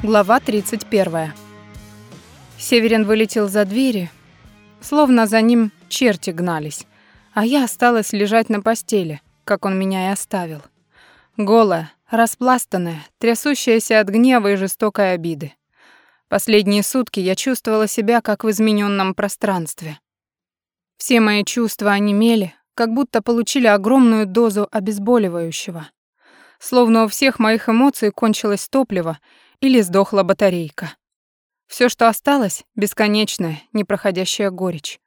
Глава 31. Северин вылетел за двери, словно за ним черти гнались, а я осталась лежать на постели, как он меня и оставил. Голая, распластанная, трясущаяся от гнева и жестокой обиды. Последние сутки я чувствовала себя как в измененном пространстве. Все мои чувства онемели, как будто получили огромную дозу обезболивающего. Словно у всех моих эмоций кончилось топливо или сдохла батарейка. Все, что осталось, бесконечная, непроходящая горечь.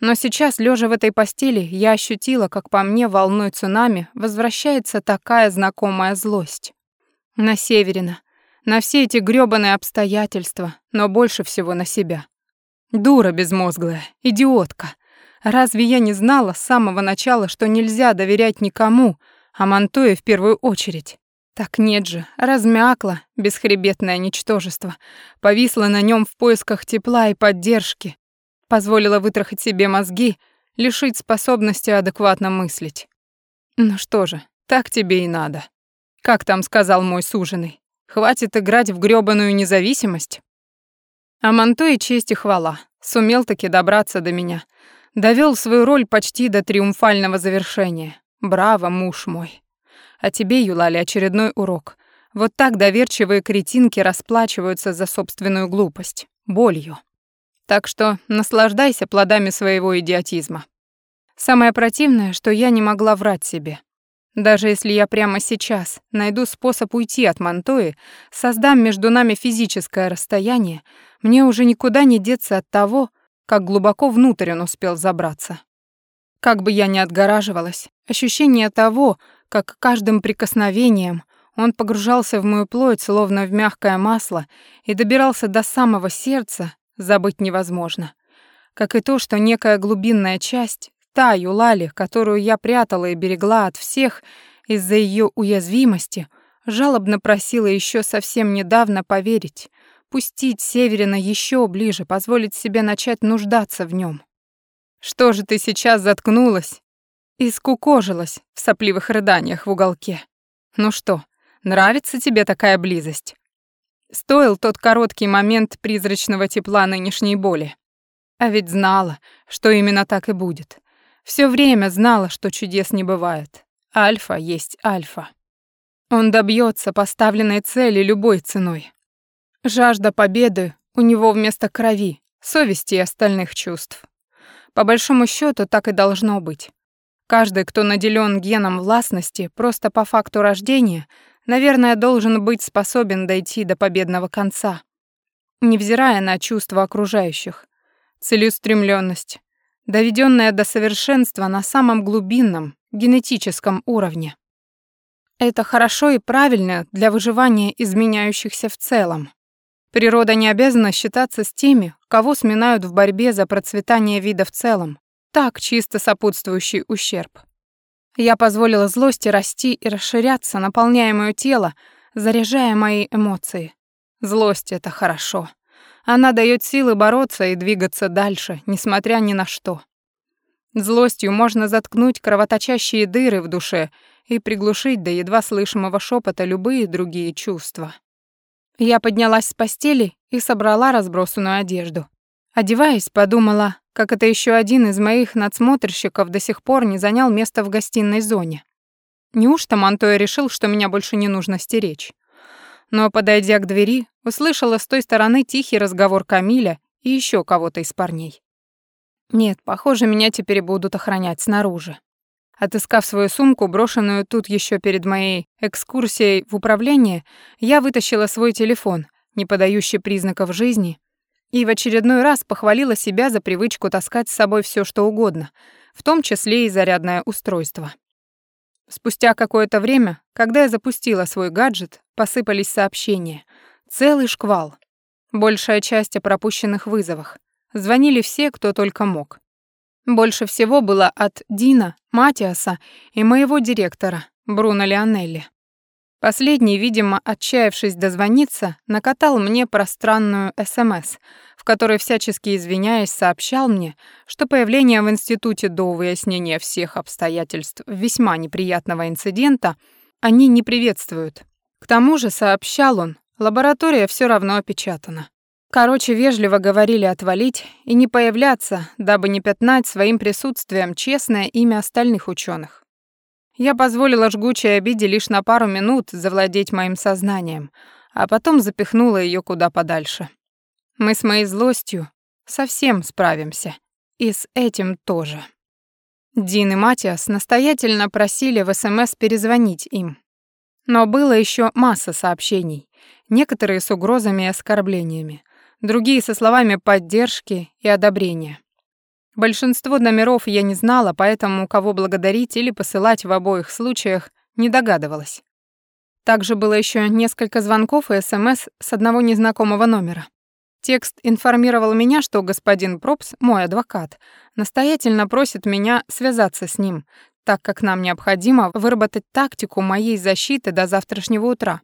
Но сейчас, лежа в этой постели, я ощутила, как по мне волной цунами возвращается такая знакомая злость. На Северина, на все эти грёбаные обстоятельства, но больше всего на себя. Дура безмозглая, идиотка. Разве я не знала с самого начала, что нельзя доверять никому, а Монтуе в первую очередь? Так нет же, размякла, бесхребетное ничтожество, повисла на нем в поисках тепла и поддержки, позволила вытрахать себе мозги, лишить способности адекватно мыслить. Ну что же, так тебе и надо. Как там сказал мой суженый, хватит играть в грёбаную независимость? А Монтуе честь и хвала, сумел таки добраться до меня, довел свою роль почти до триумфального завершения. Браво, муж мой. А тебе, Юлали, очередной урок. Вот так доверчивые кретинки расплачиваются за собственную глупость, болью. Так что наслаждайся плодами своего идиотизма. Самое противное, что я не могла врать себе. Даже если я прямо сейчас найду способ уйти от Монтои, создам между нами физическое расстояние, мне уже никуда не деться от того, как глубоко внутрь он успел забраться. Как бы я ни отгораживалась, ощущение того, как каждым прикосновением он погружался в мою плоть, словно в мягкое масло, и добирался до самого сердца, забыть невозможно. Как и то, что некая глубинная часть, та Юлали, которую я прятала и берегла от всех из-за ее уязвимости, жалобно просила еще совсем недавно поверить, пустить Северина еще ближе, позволить себе начать нуждаться в нем. Что же ты сейчас заткнулась и скукожилась в сопливых рыданиях в уголке? Ну что, нравится тебе такая близость? Стоил тот короткий момент призрачного тепла нынешней боли. А ведь знала, что именно так и будет. Все время знала, что чудес не бывает. Альфа есть альфа. Он добьется поставленной цели любой ценой. Жажда победы у него вместо крови, совести и остальных чувств. По большому счету так и должно быть. Каждый, кто наделен геном властности просто по факту рождения, наверное, должен быть способен дойти до победного конца, невзирая на чувства окружающих. Целеустремленность, доведенная до совершенства на самом глубинном, генетическом уровне. Это хорошо и правильно для выживания изменяющихся в целом. Природа не обязана считаться с теми, кого сминают в борьбе за процветание вида в целом. Так, чисто сопутствующий ущерб. Я позволила злости расти и расширяться, наполняя моё тело, заряжая мои эмоции. Злость — это хорошо. Она даёт силы бороться и двигаться дальше, несмотря ни на что. Злостью можно заткнуть кровоточащие дыры в душе и приглушить до едва слышимого шепота любые другие чувства. Я поднялась с постели и собрала разбросанную одежду. Одеваясь, подумала, как это еще один из моих надсмотрщиков до сих пор не занял место в гостиной зоне. Неужто Монтоя решил, что меня больше не нужно стеречь? Но, подойдя к двери, услышала с той стороны тихий разговор Камиля и еще кого-то из парней. Нет, похоже, меня теперь будут охранять снаружи. Отыскав свою сумку, брошенную тут еще перед моей экскурсией в управление, я вытащила свой телефон, не подающий признаков жизни, и в очередной раз похвалила себя за привычку таскать с собой все, что угодно, в том числе и зарядное устройство. Спустя какое-то время, когда я запустила свой гаджет, посыпались сообщения. Целый шквал. Большая часть о пропущенных вызовах. Звонили все, кто только мог. Больше всего было от Дина, Матиаса и моего директора, Бруно Леонелли. Последний, видимо, отчаявшись дозвониться, накатал мне пространную СМС, в которой, всячески извиняясь, сообщал мне, что появление в институте до выяснения всех обстоятельств весьма неприятного инцидента они не приветствуют. К тому же, сообщал он, Лаборатория все равно опечатана. Короче, вежливо говорили отвалить и не появляться, дабы не пятнать своим присутствием честное имя остальных ученых. Я позволила жгучей обиде лишь на пару минут завладеть моим сознанием, а потом запихнула ее куда подальше. Мы с моей злостью совсем справимся. И с этим тоже. Дин и Матиас настоятельно просили в СМС перезвонить им. Но было еще масса сообщений, некоторые с угрозами и оскорблениями, другие со словами поддержки и одобрения. Большинство номеров я не знала, поэтому кого благодарить или посылать в обоих случаях не догадывалась. Также было еще несколько звонков и СМС с одного незнакомого номера. Текст информировал меня, что господин Пропс, мой адвокат, настоятельно просит меня связаться с ним, так как нам необходимо выработать тактику моей защиты до завтрашнего утра,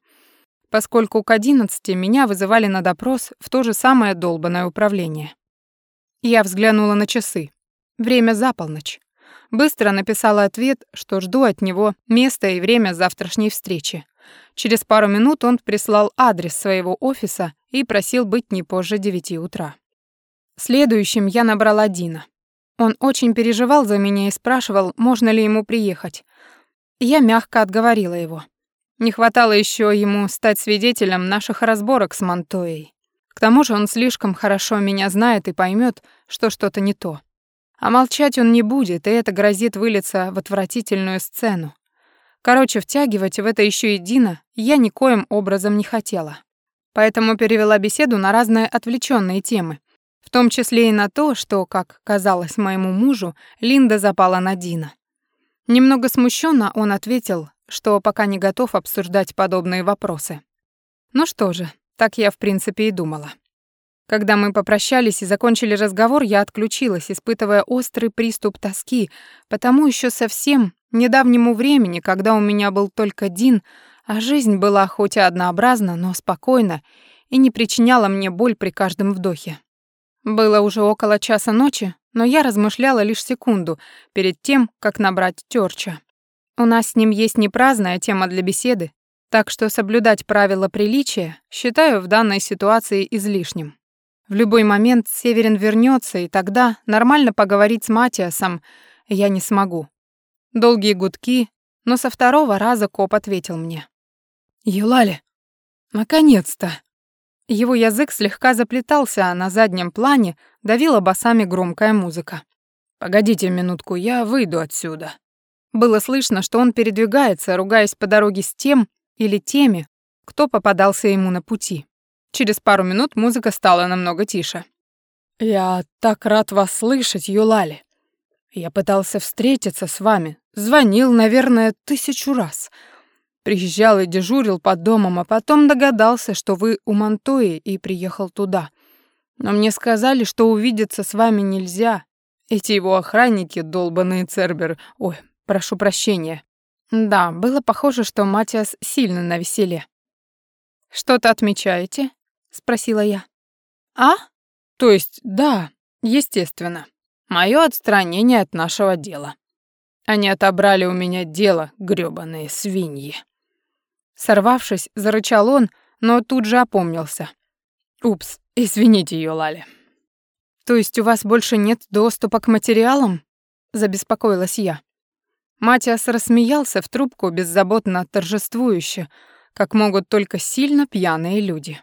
поскольку к 11 меня вызывали на допрос в то же самое долбанное управление. Я взглянула на часы. Время за полночь. Быстро написала ответ, что жду от него место и время завтрашней встречи. Через пару минут он прислал адрес своего офиса и просил быть не позже девяти утра. Следующим я набрала Дина. Он очень переживал за меня и спрашивал, можно ли ему приехать. Я мягко отговорила его. Не хватало еще ему стать свидетелем наших разборок с Монтоей. К тому же он слишком хорошо меня знает и поймет, что что-то не то. А молчать он не будет, и это грозит вылиться в отвратительную сцену. Короче, втягивать в это еще и Дина я никоим образом не хотела. Поэтому перевела беседу на разные отвлеченные темы, в том числе и на то, что, как казалось моему мужу, Линда запала на Дина. Немного смущенно он ответил, что пока не готов обсуждать подобные вопросы. Ну что же, так я, в принципе, и думала. Когда мы попрощались и закончили разговор, я отключилась, испытывая острый приступ тоски, потому еще совсем недавнему времени, когда у меня был только Дин, а жизнь была хоть и однообразна, но спокойна и не причиняла мне боль при каждом вдохе. Было уже около часа ночи, но я размышляла лишь секунду перед тем, как набрать Тёрча. У нас с ним есть не праздная тема для беседы, так что соблюдать правила приличия считаю в данной ситуации излишним. В любой момент Северин вернется, и тогда нормально поговорить с Матиасом я не смогу. Долгие гудки, но со второго раза коп ответил мне. «Юлали, наконец-то!» Его язык слегка заплетался, а на заднем плане давила басами громкая музыка. «Погодите минутку, я выйду отсюда». Было слышно, что он передвигается, ругаясь по дороге с тем, или теми, кто попадался ему на пути. Через пару минут музыка стала намного тише. «Я так рад вас слышать, Юлали. Я пытался встретиться с вами, звонил, наверное, тысячу раз. Приезжал и дежурил под домом, а потом догадался, что вы у Монтои и приехал туда. Но мне сказали, что увидеться с вами нельзя. Эти его охранники, долбаные Цербер... Ой, прошу прощения. Да, было похоже, что Матиас сильно на веселе. «Что-то отмечаете?» — спросила я. «А? То есть, да, естественно. Моё отстранение от нашего дела. Они отобрали у меня дело, грёбаные свиньи». Сорвавшись, зарычал он, но тут же опомнился. «Упс, извините, Юлали». «То есть у вас больше нет доступа к материалам?» — забеспокоилась я. Матиас рассмеялся в трубку беззаботно торжествующе, как могут только сильно пьяные люди.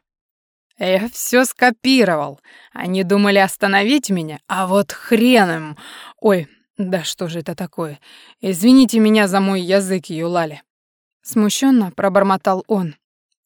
«Я все скопировал. Они думали остановить меня, а вот хрен им. Ой, да что же это такое? Извините меня за мой язык, Юлали». Смущенно пробормотал он.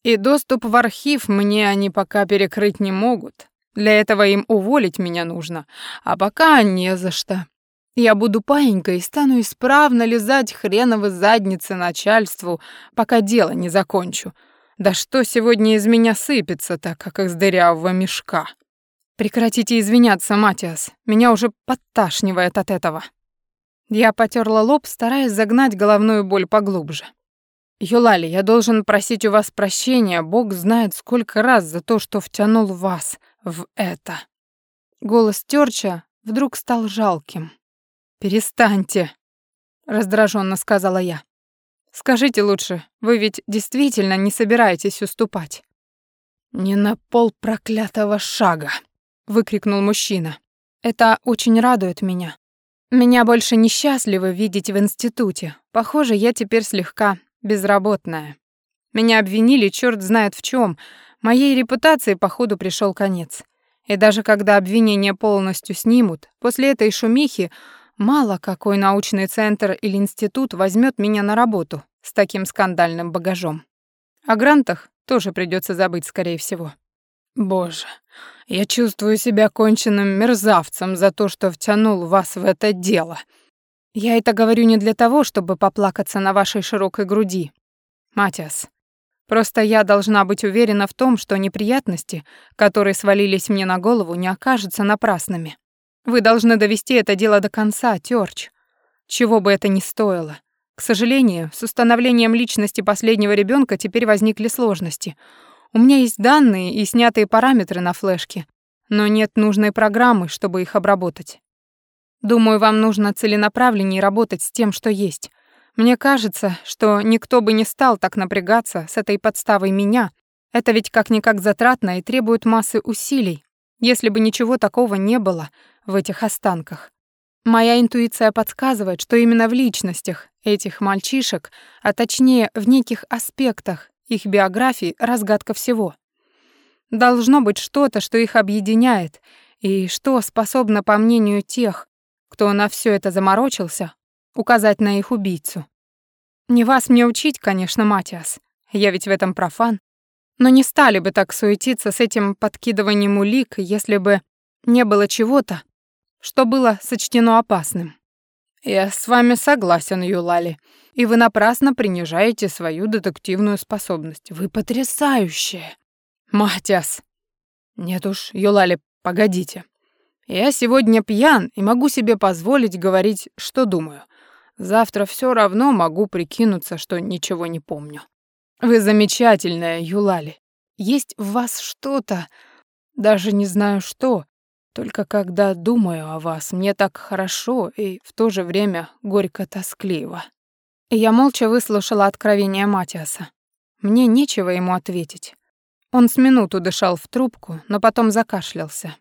«И доступ в архив мне они пока перекрыть не могут. Для этого им уволить меня нужно, а пока не за что. Я буду паинькой и стану исправно лизать хреновы задницы начальству, пока дело не закончу. Да что сегодня из меня сыпется так, как из дырявого мешка? Прекратите извиняться, Матиас. Меня уже подташнивает от этого. Я потерла лоб, стараясь загнать головную боль поглубже. Юлали, я должен просить у вас прощения, Бог знает сколько раз за то, что втянул вас в это. Голос Тёрча вдруг стал жалким. «Перестаньте», — раздраженно сказала я. «Скажите лучше, вы ведь действительно не собираетесь уступать?» «Не на пол проклятого шага!» — выкрикнул мужчина. «Это очень радует меня. Меня больше несчастливы видеть в институте. Похоже, я теперь слегка безработная. Меня обвинили черт знает в чем. Моей репутации, походу, пришел конец. И даже когда обвинения полностью снимут, после этой шумихи мало какой научный центр или институт возьмет меня на работу с таким скандальным багажом. О грантах тоже придется забыть, скорее всего. Боже, я чувствую себя конченным мерзавцем за то, что втянул вас в это дело. Я это говорю не для того, чтобы поплакаться на вашей широкой груди. Матиас, просто я должна быть уверена в том, что неприятности, которые свалились мне на голову, не окажутся напрасными. Вы должны довести это дело до конца, Тёрч. Чего бы это ни стоило. К сожалению, с установлением личности последнего ребенка теперь возникли сложности. У меня есть данные и снятые параметры на флешке, но нет нужной программы, чтобы их обработать. Думаю, вам нужно целенаправленнее работать с тем, что есть. Мне кажется, что никто бы не стал так напрягаться с этой подставой меня. Это ведь как-никак затратно и требует массы усилий. Если бы ничего такого не было в этих останках, Моя интуиция подсказывает, что именно в личностях этих мальчишек, а точнее в неких аспектах их биографии разгадка всего. Должно быть что-то, что их объединяет, и что способно, по мнению тех, кто на все это заморочился, указать на их убийцу. Не вас мне учить, конечно, Матиас, я ведь в этом профан, но не стали бы так суетиться с этим подкидыванием улик, если бы не было чего-то, что было сочтено опасным. Я с вами согласен, Юлали, и вы напрасно принижаете свою детективную способность. Вы потрясающая. Матяс. Нет уж, Юлали, погодите. Я сегодня пьян и могу себе позволить говорить, что думаю. Завтра все равно могу прикинуться, что ничего не помню. Вы замечательная, Юлали. Есть в вас что-то, даже не знаю что, только когда думаю о вас, мне так хорошо и в то же время горько-тоскливо. Я молча выслушала откровение Матиаса. Мне нечего ему ответить. Он с минуту дышал в трубку, но потом закашлялся.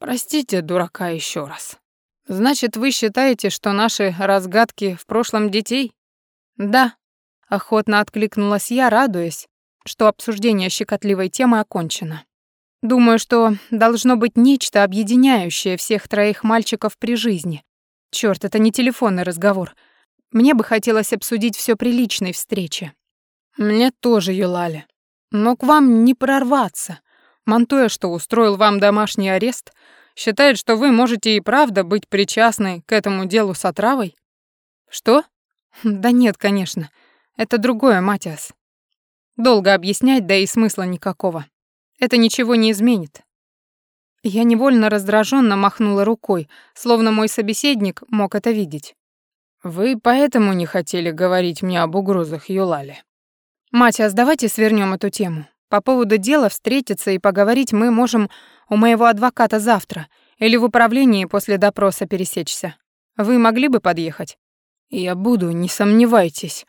«Простите, дурака, еще раз. Значит, вы считаете, что наши разгадки в прошлом детей?» «Да», — охотно откликнулась я, радуясь, что обсуждение щекотливой темы окончено. Думаю, что должно быть нечто объединяющее всех троих мальчиков при жизни. Чёрт, это не телефонный разговор. Мне бы хотелось обсудить всё при личной встрече. Мне тоже, Юлали. Но к вам не прорваться. Монтуя, что устроил вам домашний арест, считает, что вы можете и правда быть причастны к этому делу с отравой? Что? Да нет, конечно. Это другое, Матиас. Долго объяснять, да и смысла никакого. Это ничего не изменит. Я невольно раздраженно махнула рукой, словно мой собеседник мог это видеть. Вы поэтому не хотели говорить мне об угрозах Юлали. Матиас, давайте свернем эту тему. По поводу дела встретиться и поговорить мы можем у моего адвоката завтра или в управлении после допроса пересечься. Вы могли бы подъехать? Я буду, не сомневайтесь.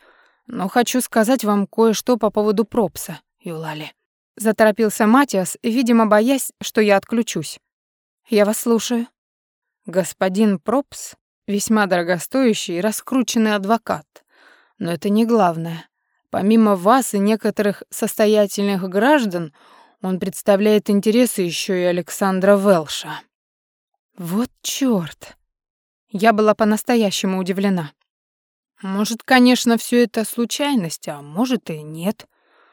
Но хочу сказать вам кое-что по поводу пропса, Юлали. Заторопился Матиас, видимо, боясь, что я отключусь. Я вас слушаю. Господин Пропс весьма дорогостоящий и раскрученный адвокат. Но это не главное. Помимо вас и некоторых состоятельных граждан, он представляет интересы еще и Александра Велша. Вот чёрт. Я была по-настоящему удивлена. Может, конечно, все это случайность, а может и нет.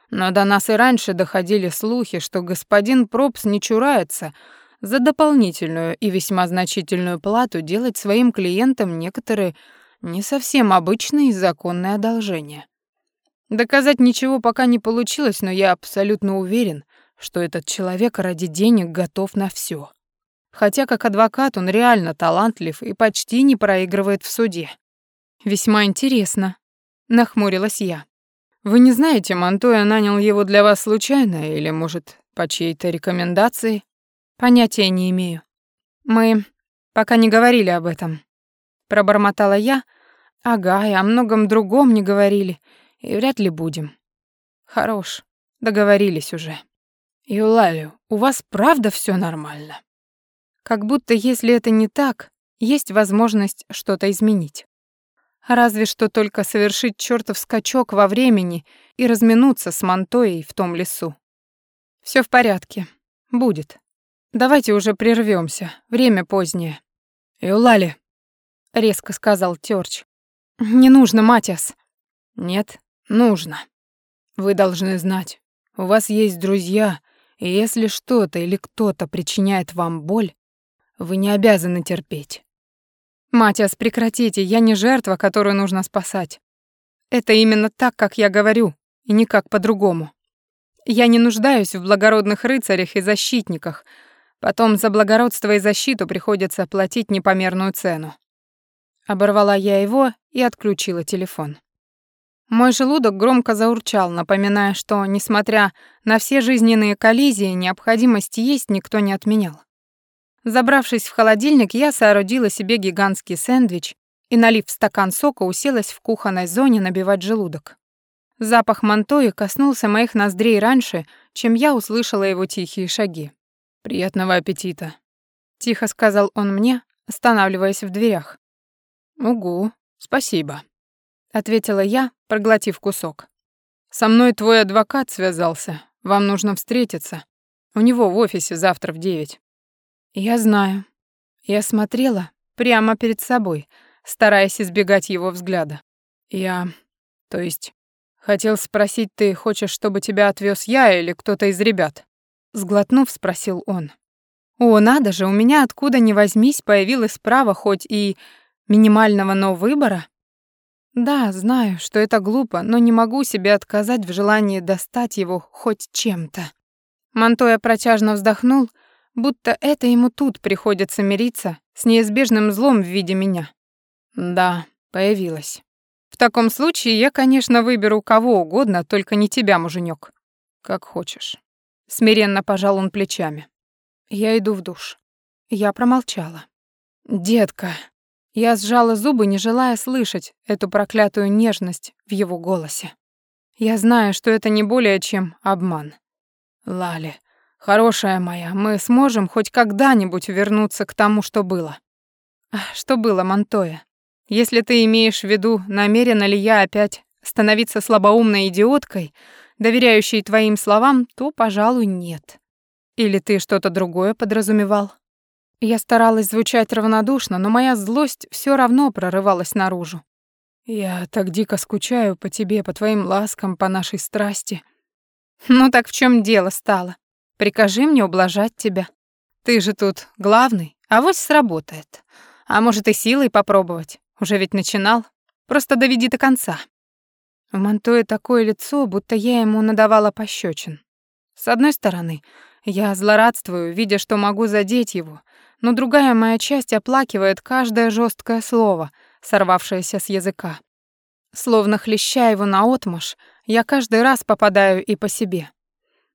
Но до нас и раньше доходили слухи, что господин Пропс не чурается за дополнительную и весьма значительную плату делать своим клиентам некоторые не совсем обычные законные одолжения. Доказать ничего пока не получилось, но я абсолютно уверен, что этот человек ради денег готов на все. Хотя как адвокат он реально талантлив и почти не проигрывает в суде. Весьма интересно, нахмурилась я. Вы не знаете, Монтоя нанял его для вас случайно или, может, по чьей-то рекомендации? Понятия не имею. Мы пока не говорили об этом. Пробормотала я. Ага, и о многом другом не говорили, и вряд ли будем. Хорош, договорились уже. «Юлалю, у вас правда все нормально?» Как будто если это не так, есть возможность что-то изменить. Разве что только совершить чертов скачок во времени и разминуться с Монтоей в том лесу. Все в порядке. Будет. Давайте уже прервемся. Время позднее. «Юлали», — резко сказал Тёрч. «Не нужно, Матиас». «Нет, нужно. Вы должны знать, у вас есть друзья, и если что-то или кто-то причиняет вам боль, вы не обязаны терпеть. Матиас, прекратите, я не жертва, которую нужно спасать. Это именно так, как я говорю, и никак по-другому. Я не нуждаюсь в благородных рыцарях и защитниках. Потом за благородство и защиту приходится платить непомерную цену. Оборвала я его и отключила телефон. Мой желудок громко заурчал, напоминая, что, несмотря на все жизненные коллизии, необходимость есть никто не отменял. Забравшись в холодильник, я соорудила себе гигантский сэндвич и, налив в стакан сока, уселась в кухонной зоне набивать желудок. Запах мантои коснулся моих ноздрей раньше, чем я услышала его тихие шаги. «Приятного аппетита», — тихо сказал он мне, останавливаясь в дверях. «Угу, спасибо», — ответила я, проглотив кусок. «Со мной твой адвокат связался. Вам нужно встретиться. У него в офисе завтра в девять». «Я знаю». Я смотрела прямо перед собой, стараясь избегать его взгляда. «Я... То есть... Хотел спросить, ты хочешь, чтобы тебя отвез я или кто-то из ребят?» Сглотнув, спросил он. «О, надо же, у меня откуда ни возьмись появилось право хоть и минимального, но выбора?» Да, знаю, что это глупо, но не могу себе отказать в желании достать его хоть чем-то. Монтоя протяжно вздохнул, будто это ему тут приходится мириться с неизбежным злом в виде меня. Да, появилась. В таком случае я, конечно, выберу кого угодно, только не тебя, муженек. Как хочешь. Смиренно пожал он плечами. Я иду в душ. Я промолчала. Детка, я сжала зубы, не желая слышать эту проклятую нежность в его голосе. Я знаю, что это не более чем обман. Лали, хорошая моя, мы сможем хоть когда-нибудь вернуться к тому, что было. Что было, Монтоя? Если ты имеешь в виду, намерена ли я опять становиться слабоумной идиоткой, доверяющей твоим словам, то, пожалуй, нет. Или ты что-то другое подразумевал? Я старалась звучать равнодушно, но моя злость все равно прорывалась наружу. Я так дико скучаю по тебе, по твоим ласкам, по нашей страсти. Ну так в чем дело стало? Прикажи мне ублажать тебя. Ты же тут главный, а вот сработает. А может и силой попробовать. Уже ведь начинал. Просто доведи до конца. У Монтоя такое лицо, будто я ему надавала пощечин. С одной стороны, я злорадствую, видя, что могу задеть его, но другая моя часть оплакивает каждое жесткое слово, сорвавшееся с языка. Словно хлеща его наотмашь, я каждый раз попадаю и по себе.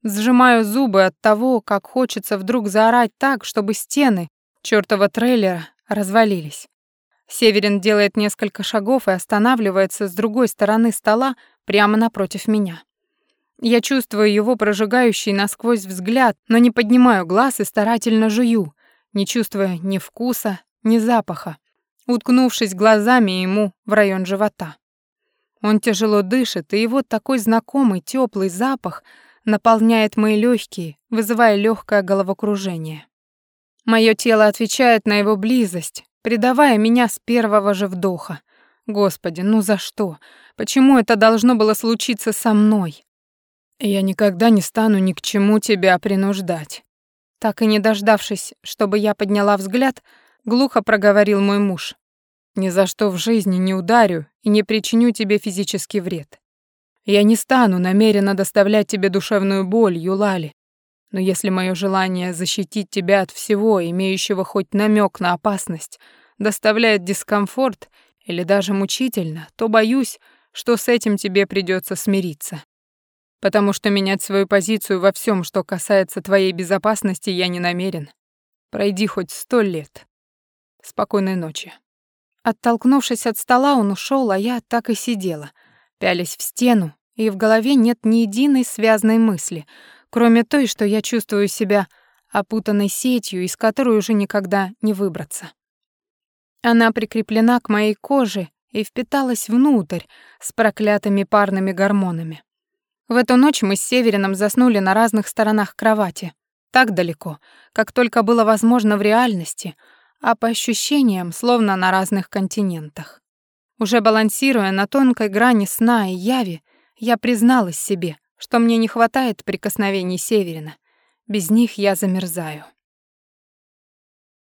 Сжимаю зубы от того, как хочется вдруг заорать так, чтобы стены чёртова трейлера развалились. Северин делает несколько шагов и останавливается с другой стороны стола прямо напротив меня. Я чувствую его прожигающий насквозь взгляд, но не поднимаю глаз и старательно жую, не чувствуя ни вкуса, ни запаха, уткнувшись глазами ему в район живота. Он тяжело дышит, и его такой знакомый теплый запах наполняет мои легкие, вызывая легкое головокружение. Мое тело отвечает на его близость, предавая меня с первого же вдоха. Господи, ну за что? Почему это должно было случиться со мной? Я никогда не стану ни к чему тебя принуждать. Так и не дождавшись, чтобы я подняла взгляд, глухо проговорил мой муж. «Ни за что в жизни не ударю и не причиню тебе физический вред. Я не стану намеренно доставлять тебе душевную боль, Юлали. Но если мое желание защитить тебя от всего, имеющего хоть намек на опасность, доставляет дискомфорт или даже мучительно, то боюсь, что с этим тебе придется смириться потому что менять свою позицию во всем, что касается твоей безопасности, я не намерен. Пройди хоть сто лет. Спокойной ночи». Оттолкнувшись от стола, он ушел, а я так и сидела, пялись в стену, и в голове нет ни единой связной мысли, кроме той, что я чувствую себя опутанной сетью, из которой уже никогда не выбраться. Она прикреплена к моей коже и впиталась внутрь с проклятыми парными гормонами. В эту ночь мы с Северином заснули на разных сторонах кровати, так далеко, как только было возможно в реальности, а по ощущениям, словно на разных континентах. Уже балансируя на тонкой грани сна и яви, я призналась себе, что мне не хватает прикосновений Северина. Без них я замерзаю.